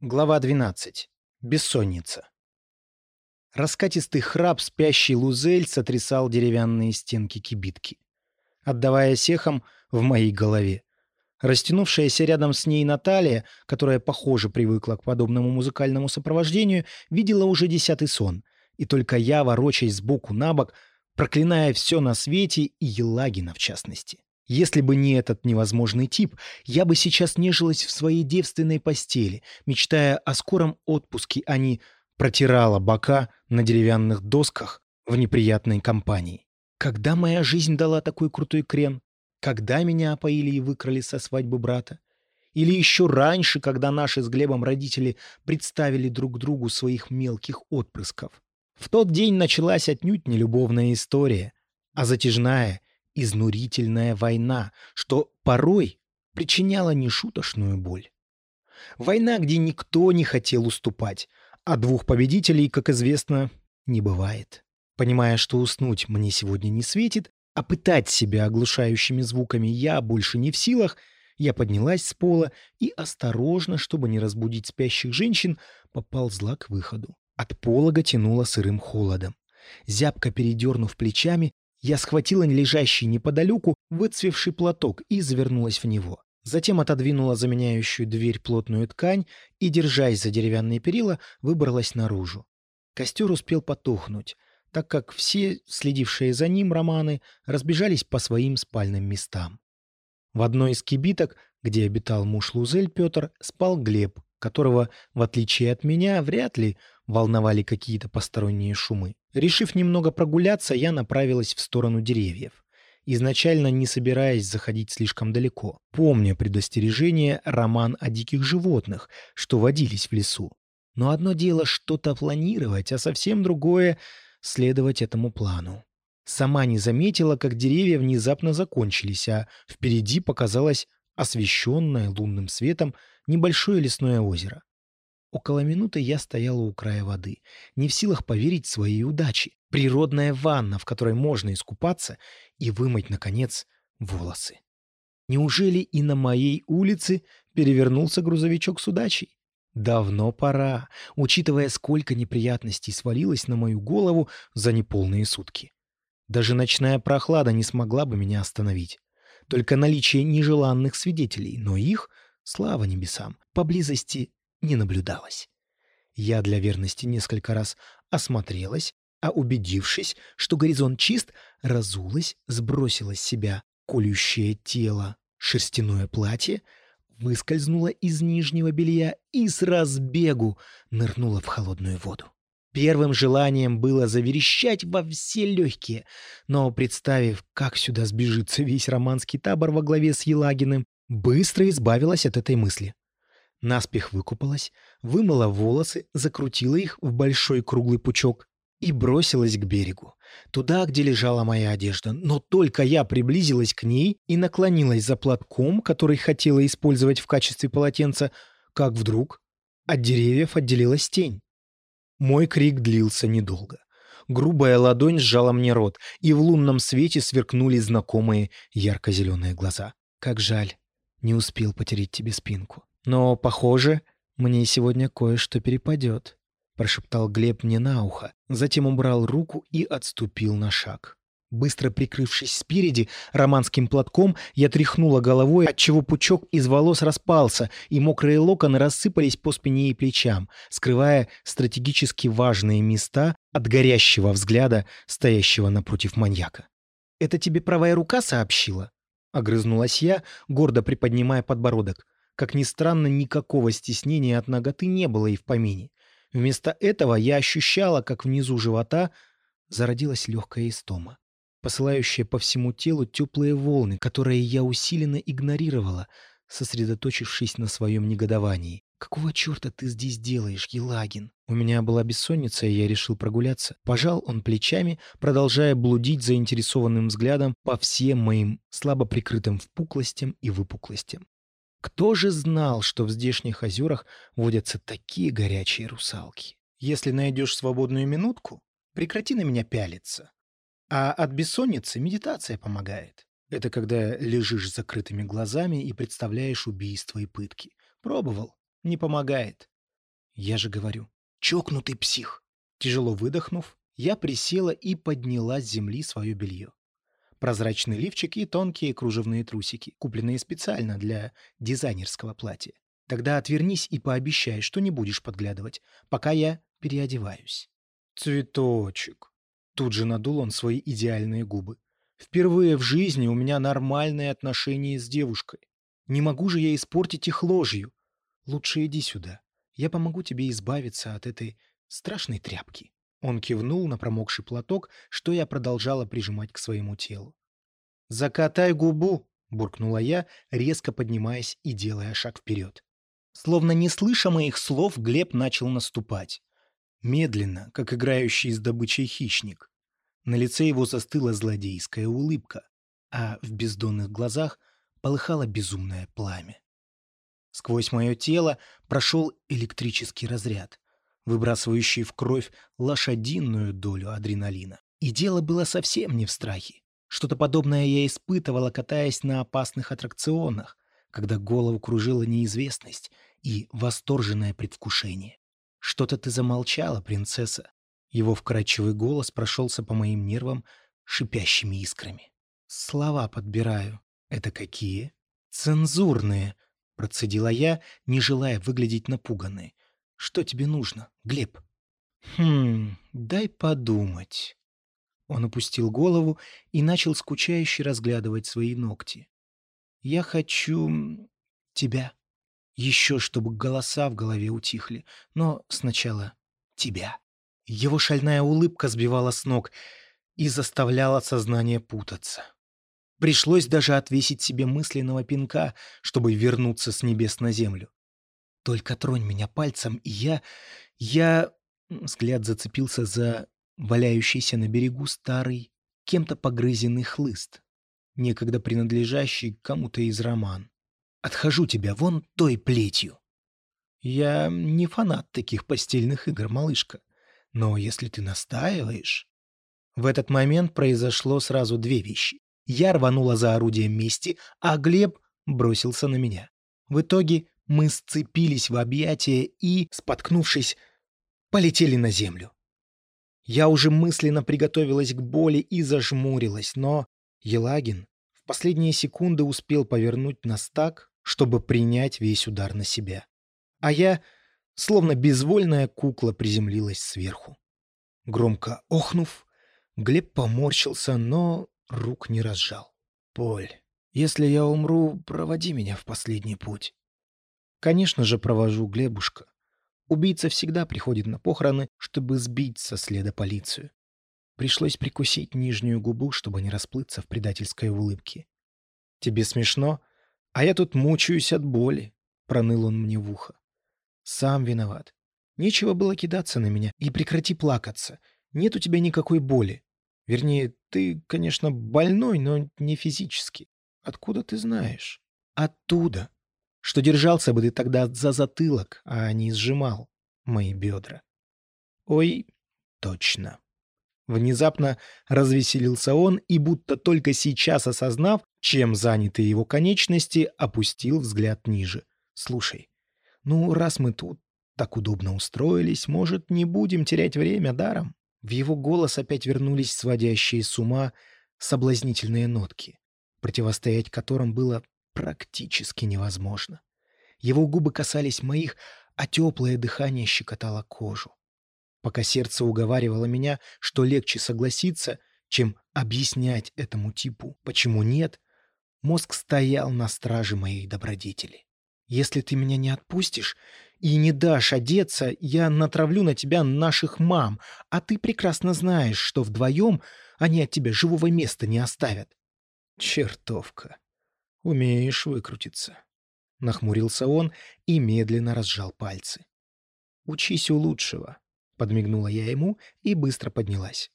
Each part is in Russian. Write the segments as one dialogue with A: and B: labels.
A: Глава 12. Бессонница. Раскатистый храп спящий Лузель сотрясал деревянные стенки кибитки, отдавая сехам в моей голове. Растянувшаяся рядом с ней Наталья, которая, похоже, привыкла к подобному музыкальному сопровождению, видела уже десятый сон, и только я, ворочаясь сбоку на бок, проклиная все на свете и Елагина в частности. Если бы не этот невозможный тип, я бы сейчас нежилась в своей девственной постели, мечтая о скором отпуске, а не протирала бока на деревянных досках в неприятной компании. Когда моя жизнь дала такой крутой крен? Когда меня опоили и выкрали со свадьбы брата? Или еще раньше, когда наши с Глебом родители представили друг другу своих мелких отпрысков? В тот день началась отнюдь не любовная история, а затяжная изнурительная война, что порой причиняла нешуточную боль. Война, где никто не хотел уступать, а двух победителей, как известно, не бывает. Понимая, что уснуть мне сегодня не светит, а пытать себя оглушающими звуками я больше не в силах, я поднялась с пола и осторожно, чтобы не разбудить спящих женщин, поползла к выходу. От полога тянуло сырым холодом. Зябко передернув плечами, я схватила лежащий неподалеку выцвевший платок и завернулась в него. Затем отодвинула заменяющую дверь плотную ткань и, держась за деревянные перила, выбралась наружу. Костер успел потухнуть, так как все, следившие за ним романы, разбежались по своим спальным местам. В одной из кибиток, где обитал муж Лузель Петр, спал Глеб, которого, в отличие от меня, вряд ли волновали какие-то посторонние шумы. Решив немного прогуляться, я направилась в сторону деревьев, изначально не собираясь заходить слишком далеко, помня предостережение роман о диких животных, что водились в лесу. Но одно дело что-то планировать, а совсем другое — следовать этому плану. Сама не заметила, как деревья внезапно закончились, а впереди показалось освещенное лунным светом небольшое лесное озеро. Около минуты я стояла у края воды, не в силах поверить своей удаче. Природная ванна, в которой можно искупаться и вымыть, наконец, волосы. Неужели и на моей улице перевернулся грузовичок с удачей? Давно пора, учитывая, сколько неприятностей свалилось на мою голову за неполные сутки. Даже ночная прохлада не смогла бы меня остановить. Только наличие нежеланных свидетелей, но их, слава небесам, поблизости не наблюдалось. Я для верности несколько раз осмотрелась, а убедившись, что горизонт чист, разулась, сбросила с себя колющее тело, шерстяное платье, выскользнула из нижнего белья и с разбегу нырнула в холодную воду. Первым желанием было заверещать во все легкие, но, представив, как сюда сбежится весь романский табор во главе с Елагиным, быстро избавилась от этой мысли. Наспех выкупалась, вымыла волосы, закрутила их в большой круглый пучок и бросилась к берегу, туда, где лежала моя одежда. Но только я приблизилась к ней и наклонилась за платком, который хотела использовать в качестве полотенца, как вдруг от деревьев отделилась тень. Мой крик длился недолго. Грубая ладонь сжала мне рот, и в лунном свете сверкнули знакомые ярко-зеленые глаза. Как жаль, не успел потереть тебе спинку. Но, похоже, мне сегодня кое-что перепадет», — прошептал Глеб мне на ухо, затем убрал руку и отступил на шаг. Быстро прикрывшись спереди романским платком, я тряхнула головой, отчего пучок из волос распался, и мокрые локоны рассыпались по спине и плечам, скрывая стратегически важные места от горящего взгляда, стоящего напротив маньяка. «Это тебе правая рука сообщила?» — огрызнулась я, гордо приподнимая подбородок. Как ни странно, никакого стеснения от ноготы не было и в помине. Вместо этого я ощущала, как внизу живота зародилась легкая истома, посылающая по всему телу теплые волны, которые я усиленно игнорировала, сосредоточившись на своем негодовании. «Какого черта ты здесь делаешь, Елагин?» У меня была бессонница, и я решил прогуляться. Пожал он плечами, продолжая блудить заинтересованным взглядом по всем моим слабо прикрытым впуклостям и выпуклостям. Кто же знал, что в здешних озерах водятся такие горячие русалки? Если найдешь свободную минутку, прекрати на меня пялиться. А от бессонницы медитация помогает. Это когда лежишь с закрытыми глазами и представляешь убийство и пытки. Пробовал. Не помогает. Я же говорю, чокнутый псих. Тяжело выдохнув, я присела и подняла с земли свое белье. Прозрачный лифчик и тонкие кружевные трусики, купленные специально для дизайнерского платья. Тогда отвернись и пообещай, что не будешь подглядывать, пока я переодеваюсь. Цветочек. Тут же надул он свои идеальные губы. Впервые в жизни у меня нормальные отношения с девушкой. Не могу же я испортить их ложью. Лучше иди сюда. Я помогу тебе избавиться от этой страшной тряпки. Он кивнул на промокший платок, что я продолжала прижимать к своему телу. «Закатай губу!» — буркнула я, резко поднимаясь и делая шаг вперед. Словно не слыша моих слов, Глеб начал наступать. Медленно, как играющий с добычей хищник. На лице его застыла злодейская улыбка, а в бездонных глазах полыхало безумное пламя. Сквозь мое тело прошел электрический разряд, выбрасывающий в кровь лошадиную долю адреналина. И дело было совсем не в страхе. Что-то подобное я испытывала, катаясь на опасных аттракционах, когда голову кружила неизвестность и восторженное предвкушение. «Что-то ты замолчала, принцесса». Его вкрадчивый голос прошелся по моим нервам шипящими искрами. «Слова подбираю. Это какие?» «Цензурные», — процедила я, не желая выглядеть напуганной. «Что тебе нужно, Глеб?» «Хм, дай подумать». Он опустил голову и начал скучающе разглядывать свои ногти. «Я хочу... тебя». Еще чтобы голоса в голове утихли. Но сначала тебя. Его шальная улыбка сбивала с ног и заставляла сознание путаться. Пришлось даже отвесить себе мысленного пинка, чтобы вернуться с небес на землю. Только тронь меня пальцем, и я... Я... Взгляд зацепился за валяющийся на берегу старый, кем-то погрызенный хлыст, некогда принадлежащий кому-то из роман. Отхожу тебя вон той плетью. Я не фанат таких постельных игр, малышка. Но если ты настаиваешь... В этот момент произошло сразу две вещи. Я рванула за орудием мести, а Глеб бросился на меня. В итоге мы сцепились в объятия и, споткнувшись, полетели на землю. Я уже мысленно приготовилась к боли и зажмурилась, но Елагин в последние секунды успел повернуть нас так, чтобы принять весь удар на себя. А я, словно безвольная кукла, приземлилась сверху. Громко охнув, Глеб поморщился, но рук не разжал. «Поль, если я умру, проводи меня в последний путь». «Конечно же провожу, Глебушка. Убийца всегда приходит на похороны, чтобы сбить со следа полицию. Пришлось прикусить нижнюю губу, чтобы не расплыться в предательской улыбке. Тебе смешно, а я тут мучаюсь от боли, — проныл он мне в ухо. Сам виноват. Нечего было кидаться на меня. И прекрати плакаться. Нет у тебя никакой боли. Вернее, ты, конечно, больной, но не физически. Откуда ты знаешь? Оттуда. Что держался бы ты тогда за затылок, а не сжимал мои бедра. Ой, точно. Внезапно развеселился он и, будто только сейчас осознав, чем заняты его конечности, опустил взгляд ниже. «Слушай, ну, раз мы тут так удобно устроились, может, не будем терять время даром?» В его голос опять вернулись сводящие с ума соблазнительные нотки, противостоять которым было практически невозможно. Его губы касались моих, а теплое дыхание щекотало кожу. Пока сердце уговаривало меня, что легче согласиться, чем объяснять этому типу, почему нет, Мозг стоял на страже моей добродетели. Если ты меня не отпустишь и не дашь одеться, я натравлю на тебя наших мам, а ты прекрасно знаешь, что вдвоем они от тебя живого места не оставят. Чертовка. Умеешь выкрутиться. Нахмурился он и медленно разжал пальцы. Учись у лучшего. Подмигнула я ему и быстро поднялась.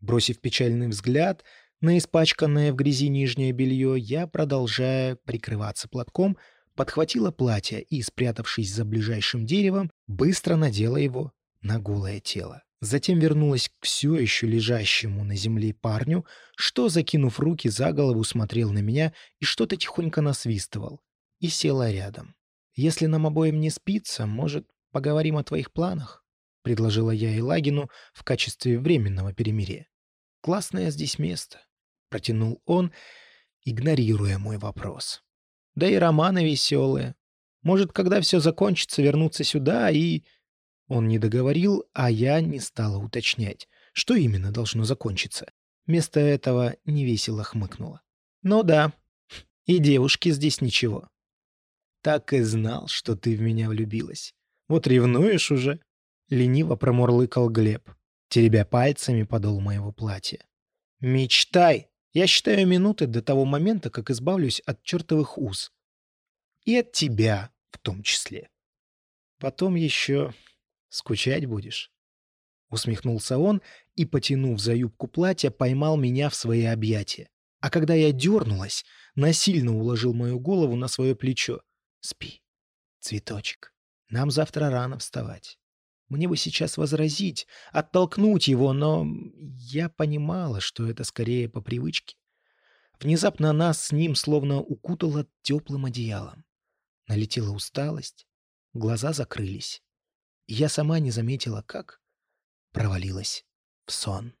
A: Бросив печальный взгляд на испачканное в грязи нижнее белье, я, продолжая прикрываться платком, подхватила платье и, спрятавшись за ближайшим деревом, быстро надела его на голое тело. Затем вернулась к все еще лежащему на земле парню, что, закинув руки за голову, смотрел на меня и что-то тихонько насвистывал, и села рядом. Если нам обоим не спится, может, поговорим о твоих планах», — предложила я Елагину в качестве временного перемирия. «Классное здесь место», — протянул он, игнорируя мой вопрос. «Да и романы веселые. Может, когда все закончится, вернуться сюда и...» Он не договорил, а я не стала уточнять, что именно должно закончиться. Вместо этого невесело хмыкнула. «Ну да, и девушки здесь ничего». «Так и знал, что ты в меня влюбилась. Вот ревнуешь уже?» Лениво промурлыкал Глеб, теребя пальцами подол моего платья. «Мечтай! Я считаю минуты до того момента, как избавлюсь от чертовых уз. И от тебя в том числе. Потом еще скучать будешь». Усмехнулся он и, потянув за юбку платья, поймал меня в свои объятия. А когда я дернулась, насильно уложил мою голову на свое плечо. «Спи, цветочек, нам завтра рано вставать». Мне бы сейчас возразить, оттолкнуть его, но я понимала, что это скорее по привычке. Внезапно нас с ним словно укутало теплым одеялом. Налетела усталость, глаза закрылись. Я сама не заметила, как провалилась в сон.